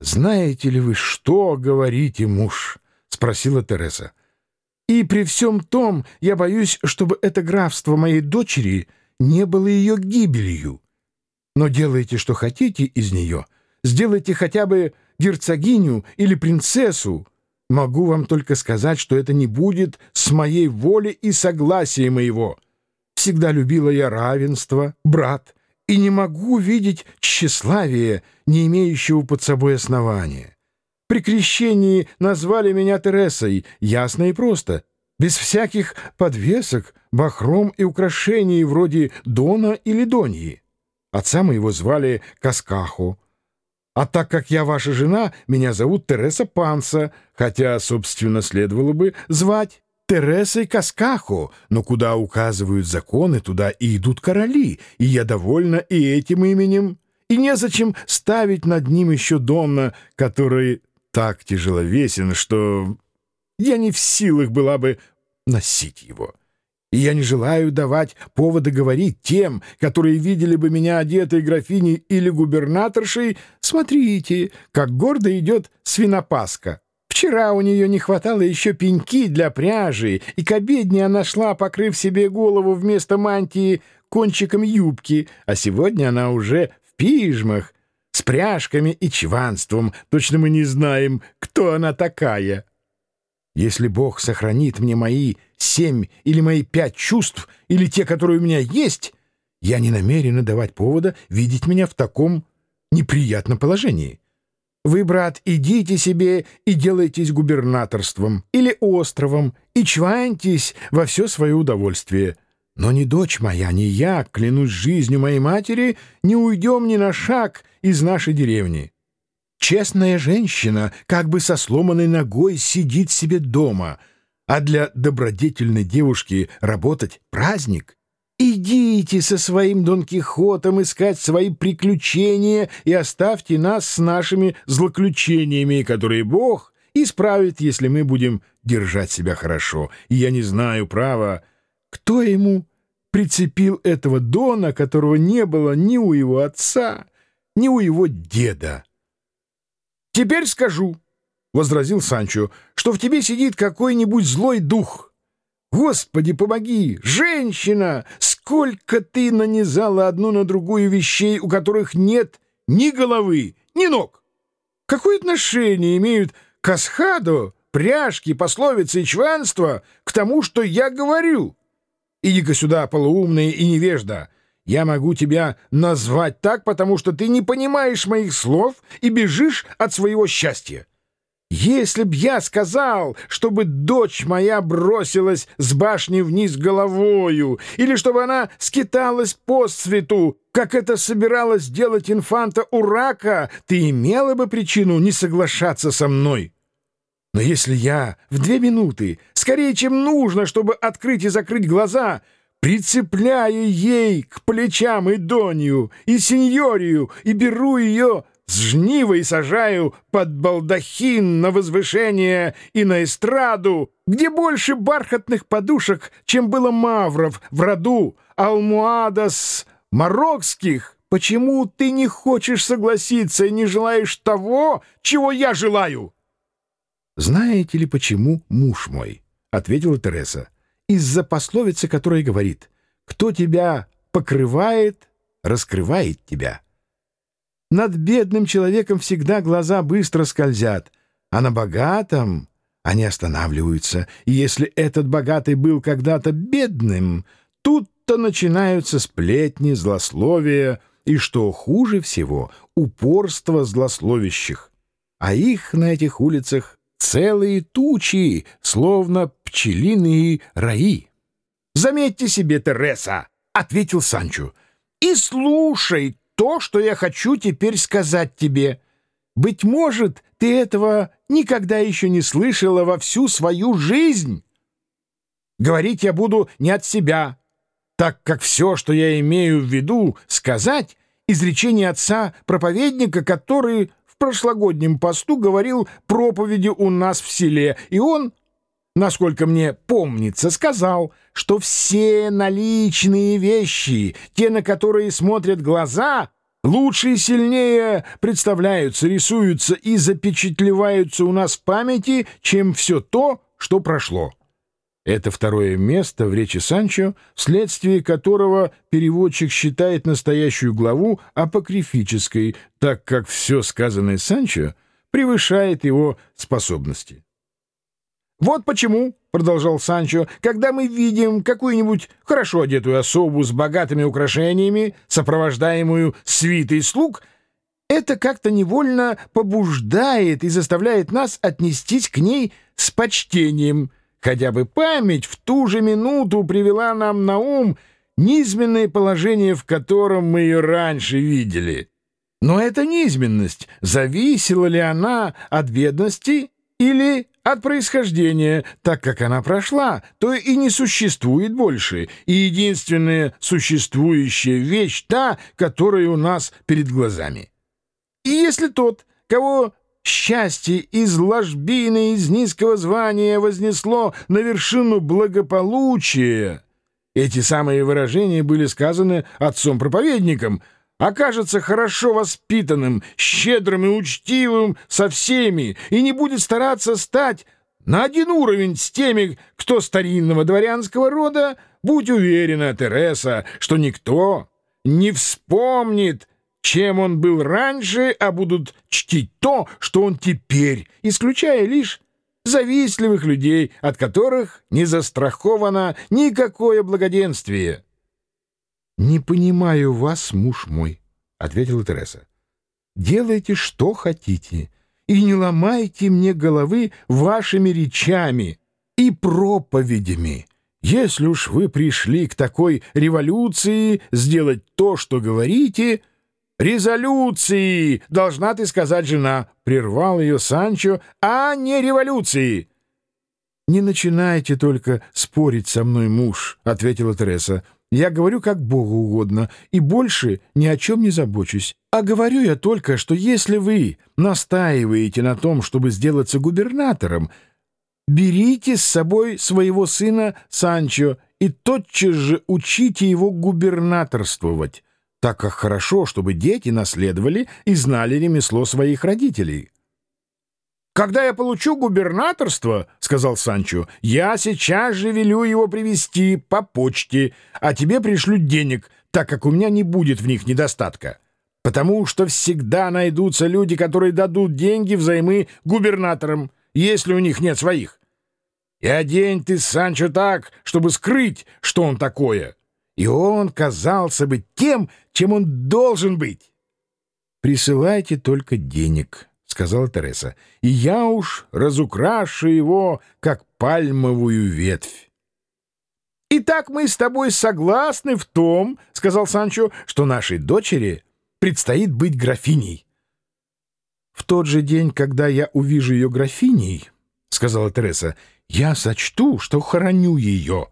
«Знаете ли вы, что говорите, муж?» — спросила Тереса. «И при всем том я боюсь, чтобы это графство моей дочери не было ее гибелью. Но делайте, что хотите из нее. Сделайте хотя бы герцогиню или принцессу. Могу вам только сказать, что это не будет с моей воли и согласия моего. Всегда любила я равенство, брат, и не могу видеть тщеславия, не имеющего под собой основания. При крещении назвали меня Тересой, ясно и просто, без всяких подвесок, бахром и украшений вроде Дона или Доньи. Отца моего звали Каскаху. А так как я ваша жена, меня зовут Тереса Панса, хотя, собственно, следовало бы звать Тересой Каскаху, но куда указывают законы, туда и идут короли, и я довольна и этим именем, и незачем ставить над ним еще Донна, который так тяжеловесен, что я не в силах была бы носить его. И я не желаю давать повода говорить тем, которые видели бы меня одетой графиней или губернаторшей, смотрите, как гордо идет свинопаска. Вчера у нее не хватало еще пеньки для пряжи, и к обедне она шла, покрыв себе голову вместо мантии кончиком юбки, а сегодня она уже в пижмах, с пряжками и чванством. Точно мы не знаем, кто она такая. Если Бог сохранит мне мои семь или мои пять чувств, или те, которые у меня есть, я не намерена давать повода видеть меня в таком неприятном положении. Вы, брат, идите себе и делайтесь губернаторством или островом и чваньтесь во все свое удовольствие. Но ни дочь моя, ни я, клянусь жизнью моей матери, не уйдем ни на шаг из нашей деревни. Честная женщина, как бы со сломанной ногой, сидит себе дома, а для добродетельной девушки работать — праздник. Идите со своим Дон Кихотом искать свои приключения и оставьте нас с нашими злоключениями, которые Бог исправит, если мы будем держать себя хорошо. И я не знаю, право, кто ему прицепил этого Дона, которого не было ни у его отца, ни у его деда. «Теперь скажу», — возразил Санчо, — «что в тебе сидит какой-нибудь злой дух. Господи, помоги! Женщина! Сколько ты нанизала одну на другую вещей, у которых нет ни головы, ни ног! Какое отношение имеют касхадо, пряжки, пословицы и чванство к тому, что я говорю? Иди-ка сюда, полуумная и невежда!» Я могу тебя назвать так, потому что ты не понимаешь моих слов и бежишь от своего счастья. Если б я сказал, чтобы дочь моя бросилась с башни вниз головою, или чтобы она скиталась по свету, как это собиралась делать инфанта Урака, ты имела бы причину не соглашаться со мной. Но если я в две минуты, скорее, чем нужно, чтобы открыть и закрыть глаза — прицепляю ей к плечам и Донью, и Синьорию, и беру ее с жнива и сажаю под балдахин на возвышение и на эстраду, где больше бархатных подушек, чем было мавров в роду Алмуадас Марокских. Почему ты не хочешь согласиться и не желаешь того, чего я желаю? — Знаете ли, почему, муж мой? — ответила Тереса из-за пословицы, которая говорит «Кто тебя покрывает, раскрывает тебя». Над бедным человеком всегда глаза быстро скользят, а на богатом они останавливаются. И если этот богатый был когда-то бедным, тут-то начинаются сплетни, злословия и, что хуже всего, упорство злословящих. А их на этих улицах целые тучи, словно пчелиные раи. «Заметьте себе, Тереса!» — ответил Санчо. «И слушай то, что я хочу теперь сказать тебе. Быть может, ты этого никогда еще не слышала во всю свою жизнь. Говорить я буду не от себя, так как все, что я имею в виду сказать, изречение отца-проповедника, который прошлогоднем посту говорил проповеди у нас в селе, и он, насколько мне помнится, сказал, что все наличные вещи, те, на которые смотрят глаза, лучше и сильнее представляются, рисуются и запечатлеваются у нас в памяти, чем все то, что прошло. Это второе место в речи Санчо, вследствие которого переводчик считает настоящую главу апокрифической, так как все сказанное Санчо превышает его способности. «Вот почему», — продолжал Санчо, — «когда мы видим какую-нибудь хорошо одетую особу с богатыми украшениями, сопровождаемую свитой слуг, это как-то невольно побуждает и заставляет нас отнестись к ней с почтением» хотя бы память в ту же минуту привела нам на ум низменное положение, в котором мы ее раньше видели. Но эта низменность, зависела ли она от бедности или от происхождения, так как она прошла, то и не существует больше, и единственная существующая вещь та, которая у нас перед глазами. И если тот, кого Счастье из ложбины, из низкого звания вознесло на вершину благополучия. Эти самые выражения были сказаны отцом-проповедником, окажется хорошо воспитанным, щедрым и учтивым со всеми и не будет стараться стать на один уровень с теми, кто старинного дворянского рода, будь уверена, Тереса, что никто не вспомнит чем он был раньше, а будут чтить то, что он теперь, исключая лишь завистливых людей, от которых не застраховано никакое благоденствие. — Не понимаю вас, муж мой, — ответила Тереса. — Делайте, что хотите, и не ломайте мне головы вашими речами и проповедями. Если уж вы пришли к такой революции сделать то, что говорите, — «Резолюции!» — должна ты сказать жена. Прервал ее Санчо, а не революции. «Не начинайте только спорить со мной, муж», — ответила Тереса. «Я говорю, как Богу угодно, и больше ни о чем не забочусь. А говорю я только, что если вы настаиваете на том, чтобы сделаться губернатором, берите с собой своего сына Санчо и тотчас же учите его губернаторствовать» так как хорошо, чтобы дети наследовали и знали ремесло своих родителей. «Когда я получу губернаторство, — сказал Санчо, — я сейчас же велю его привезти по почте, а тебе пришлю денег, так как у меня не будет в них недостатка. Потому что всегда найдутся люди, которые дадут деньги взаймы губернаторам, если у них нет своих. И одень ты, Санчо, так, чтобы скрыть, что он такое» и он казался бы тем, чем он должен быть. «Присылайте только денег», — сказала Тереса, — «и я уж разукрашу его, как пальмовую ветвь». «Итак мы с тобой согласны в том, — сказал Санчо, — что нашей дочери предстоит быть графиней». «В тот же день, когда я увижу ее графиней, — сказала Тереса, — я сочту, что хороню ее».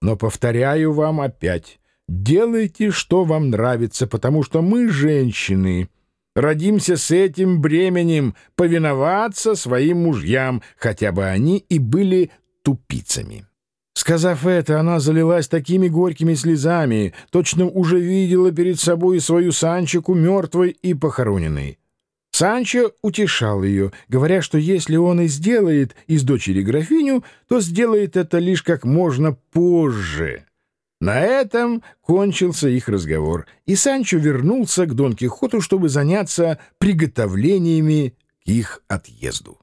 Но повторяю вам опять, делайте, что вам нравится, потому что мы, женщины, родимся с этим бременем повиноваться своим мужьям, хотя бы они и были тупицами. Сказав это, она залилась такими горькими слезами, точно уже видела перед собой свою Санчику мертвой и похороненной. Санчо утешал ее, говоря, что если он и сделает из дочери графиню, то сделает это лишь как можно позже. На этом кончился их разговор, и Санчо вернулся к Дон Кихоту, чтобы заняться приготовлениями к их отъезду.